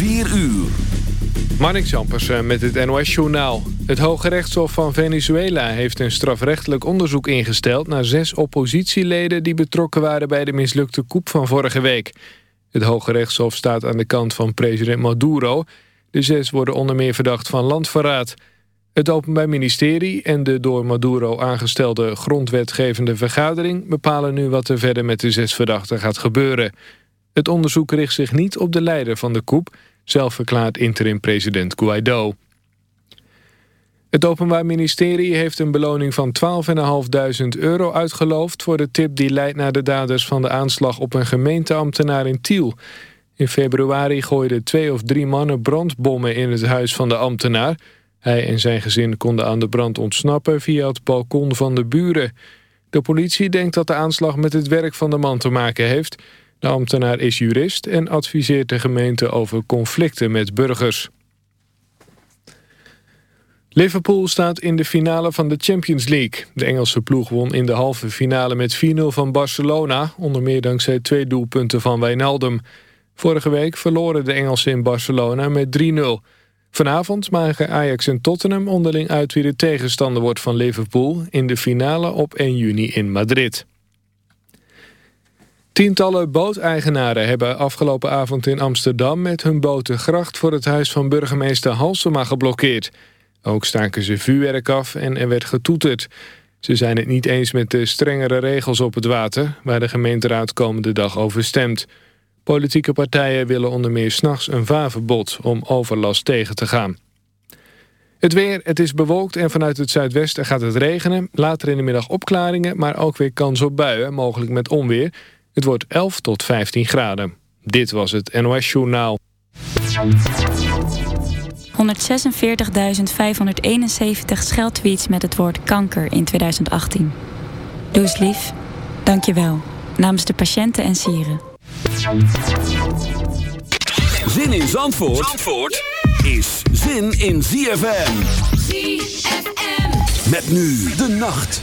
4 uur. Marnik Zampersen met het NOS-journaal. Het Hoge Rechtshof van Venezuela heeft een strafrechtelijk onderzoek ingesteld... naar zes oppositieleden die betrokken waren bij de mislukte coup van vorige week. Het Hoge Rechtshof staat aan de kant van president Maduro. De zes worden onder meer verdacht van landverraad. Het Openbaar Ministerie en de door Maduro aangestelde grondwetgevende vergadering... bepalen nu wat er verder met de zes verdachten gaat gebeuren. Het onderzoek richt zich niet op de leider van de coup... zelf verklaart interim-president Guaido. Het Openbaar Ministerie heeft een beloning van 12.500 euro uitgeloofd... voor de tip die leidt naar de daders van de aanslag op een gemeenteambtenaar in Tiel. In februari gooiden twee of drie mannen brandbommen in het huis van de ambtenaar... Hij en zijn gezin konden aan de brand ontsnappen via het balkon van de buren. De politie denkt dat de aanslag met het werk van de man te maken heeft. De ambtenaar is jurist en adviseert de gemeente over conflicten met burgers. Liverpool staat in de finale van de Champions League. De Engelse ploeg won in de halve finale met 4-0 van Barcelona... onder meer dankzij twee doelpunten van Wijnaldum. Vorige week verloren de Engelsen in Barcelona met 3-0... Vanavond maken Ajax en Tottenham onderling uit wie de tegenstander wordt van Liverpool... in de finale op 1 juni in Madrid. Tientallen booteigenaren hebben afgelopen avond in Amsterdam... met hun boten gracht voor het huis van burgemeester Halsema geblokkeerd. Ook staken ze vuurwerk af en er werd getoeterd. Ze zijn het niet eens met de strengere regels op het water... waar de gemeenteraad komende dag over stemt... Politieke partijen willen onder meer s'nachts een vaarverbod om overlast tegen te gaan. Het weer, het is bewolkt en vanuit het zuidwesten gaat het regenen. Later in de middag opklaringen, maar ook weer kans op buien, mogelijk met onweer. Het wordt 11 tot 15 graden. Dit was het NOS Journaal. 146.571 scheldtweets met het woord kanker in 2018. Doe eens lief. Dank je wel. Namens de patiënten en sieren. Zin in Zandvoort, Zandvoort is zin in ZFM. ZFM. Met nu de nacht.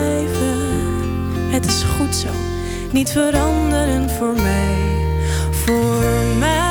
goed zo, niet veranderen voor mij, voor mij.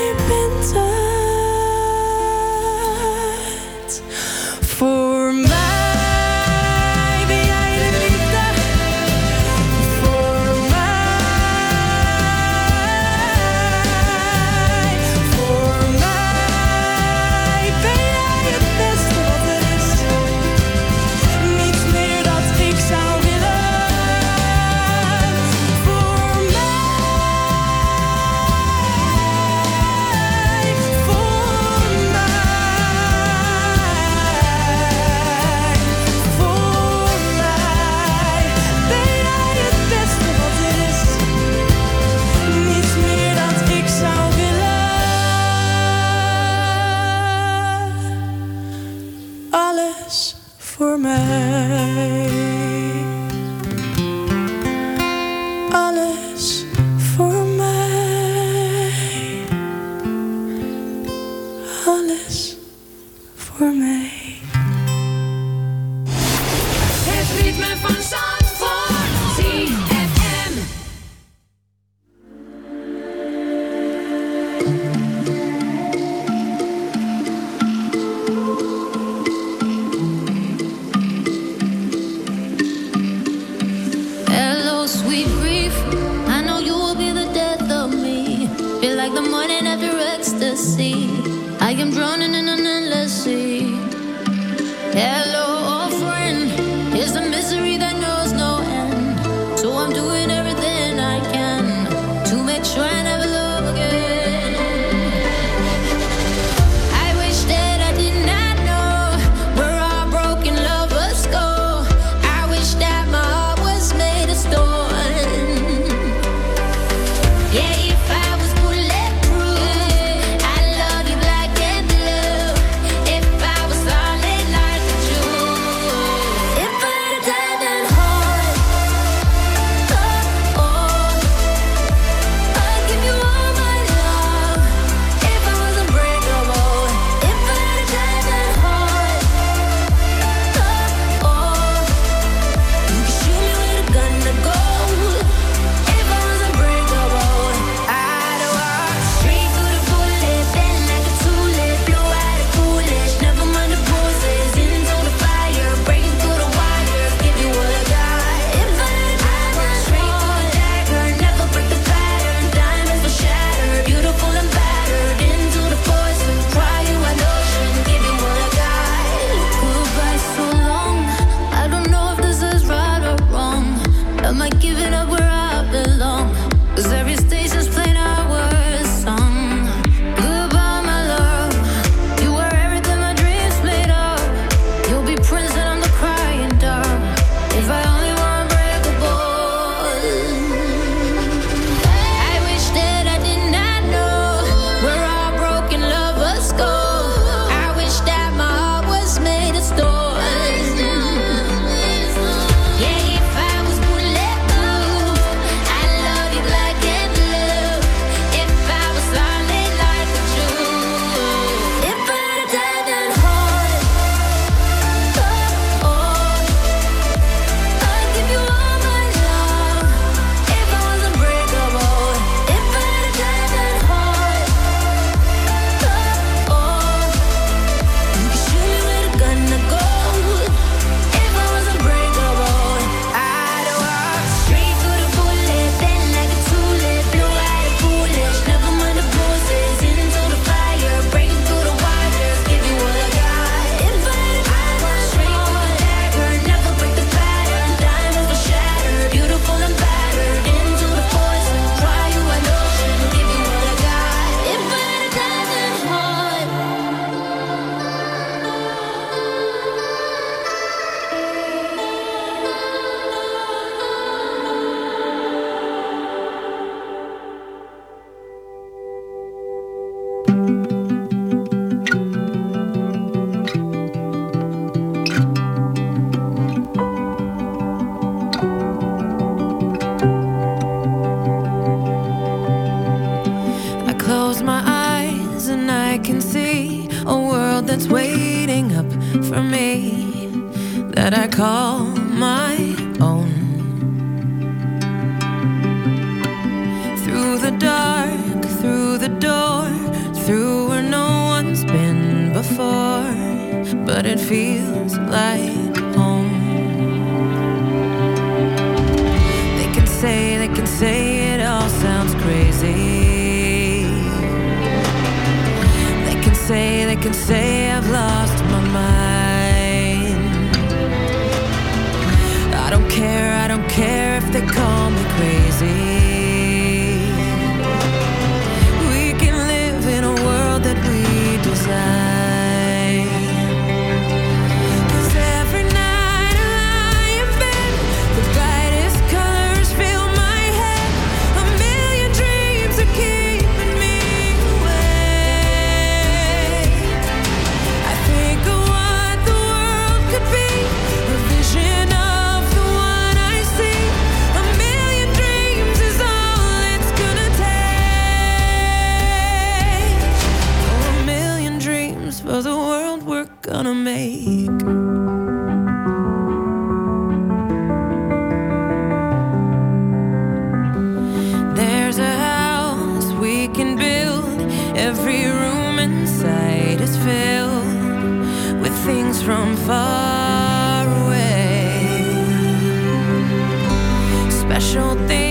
things from far away. Special things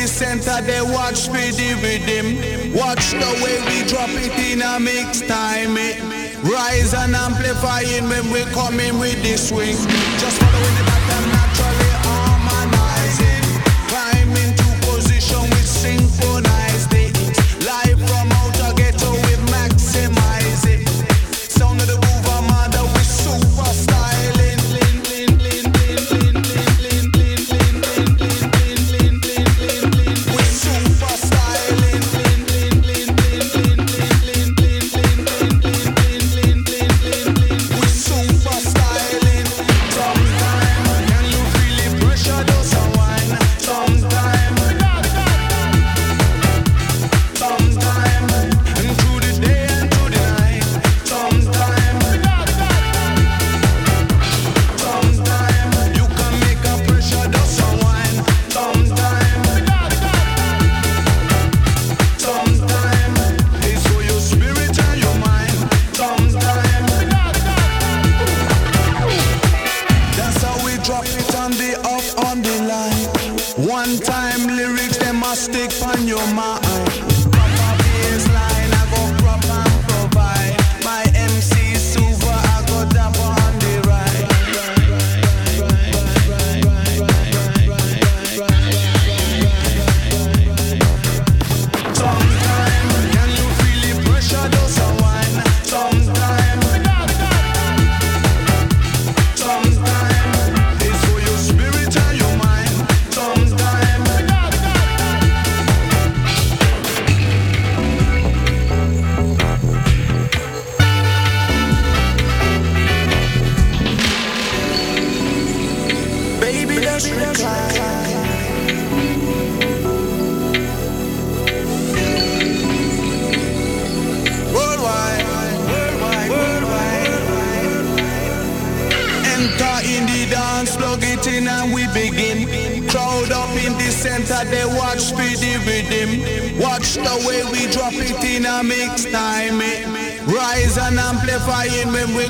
the center, they watch me the rhythm. Watch the way we drop it in a mix time. It rise and amplifying when we coming with the swing. Just following the pattern.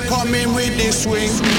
coming with the swing.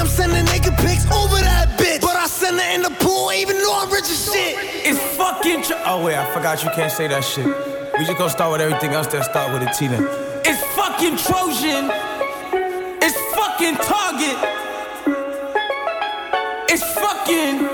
DM, sending naked pics over that bitch. But I send her in the pool, even though I'm rich as shit. It's fucking tr- Oh wait, I forgot you can't say that shit. We just gonna start with everything else that start with a T then. It's fucking Trojan. It's fucking Target. It's fucking.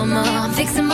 summer. I'm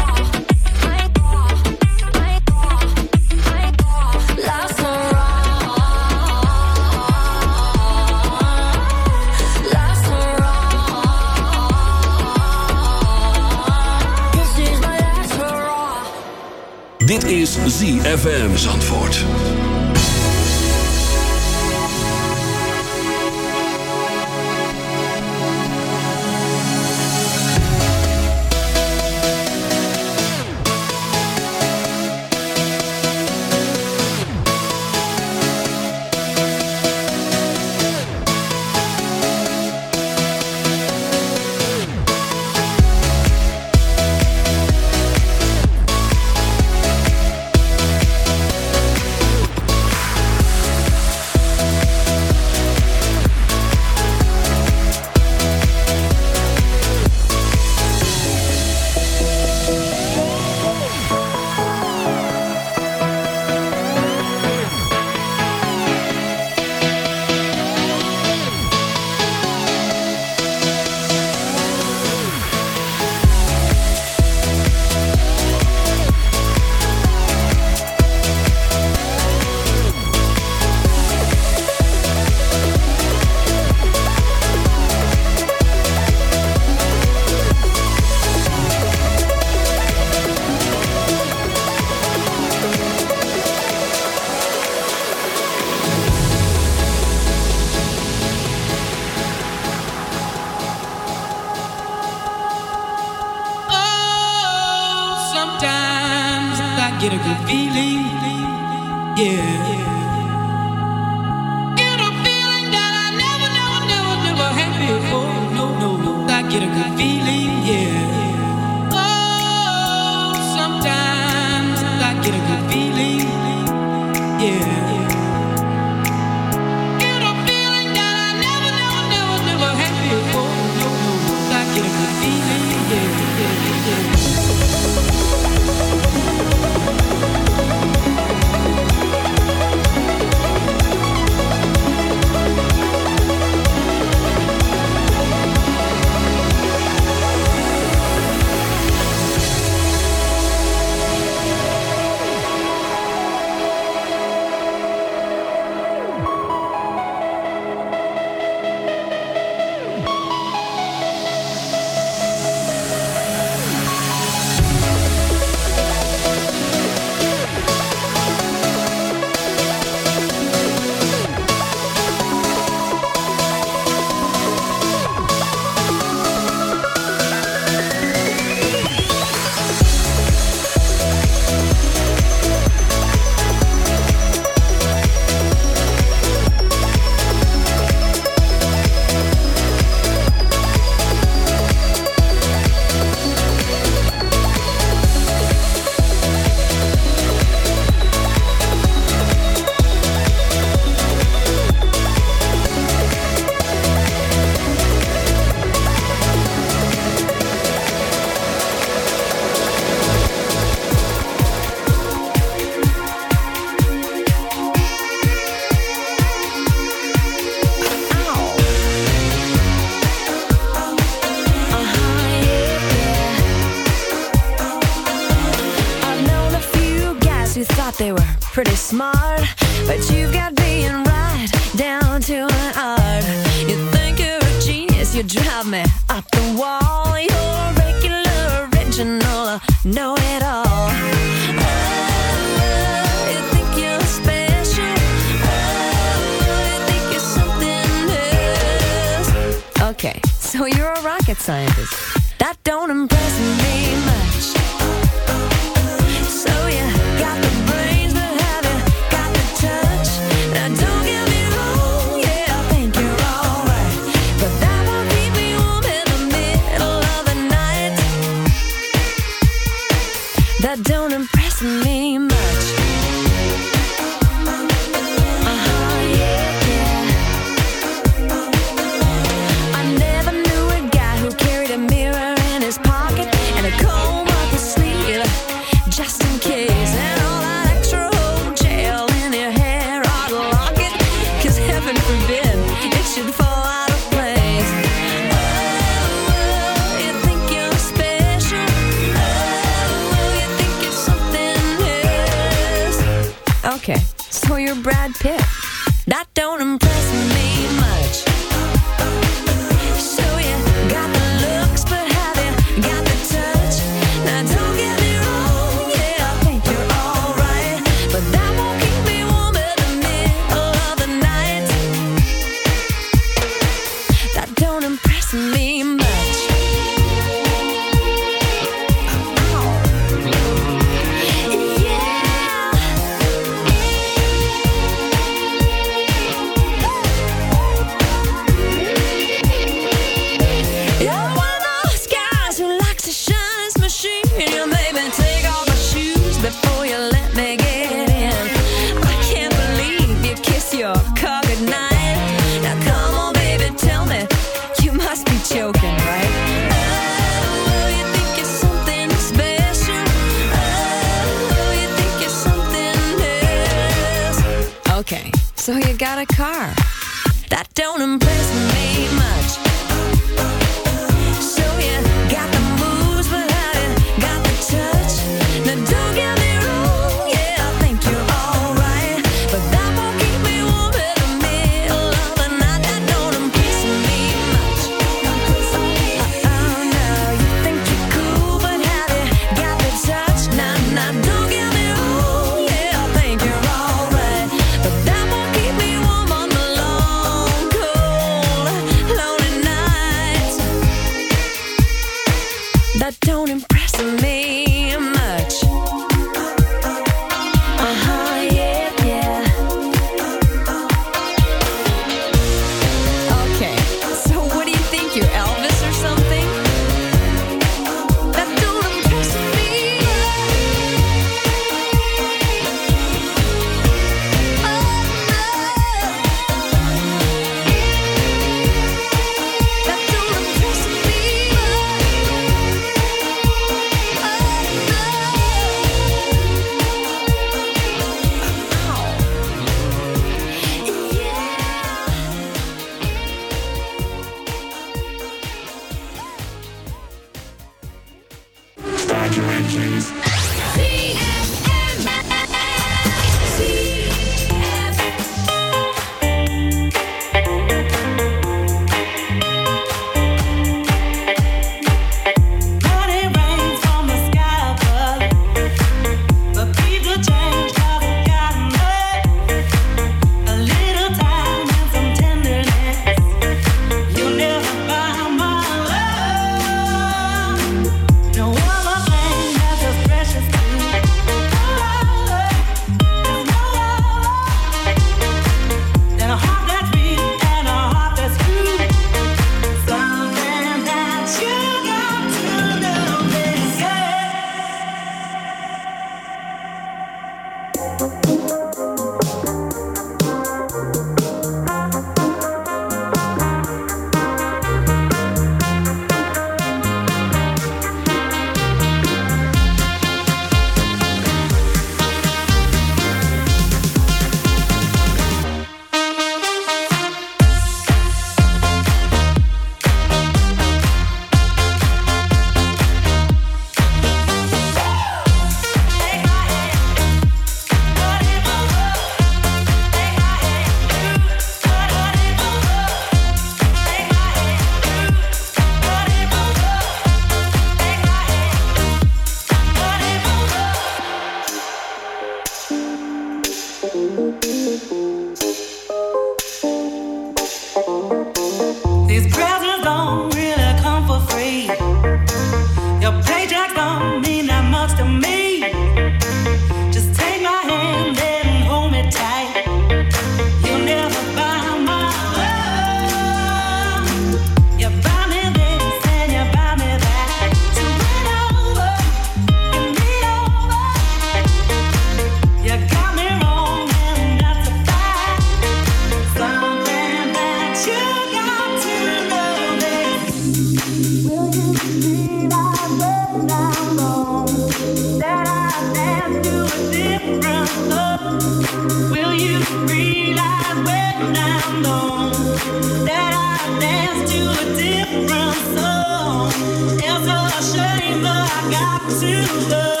got to love.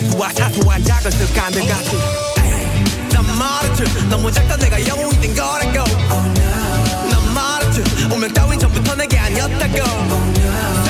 말투와 사소한 작은 습관들 같이 난 말했지. 너무 작다 내가 영웅이 된 거라고. 난 말했지. 운명 따윈 전부터 내게 아니었다고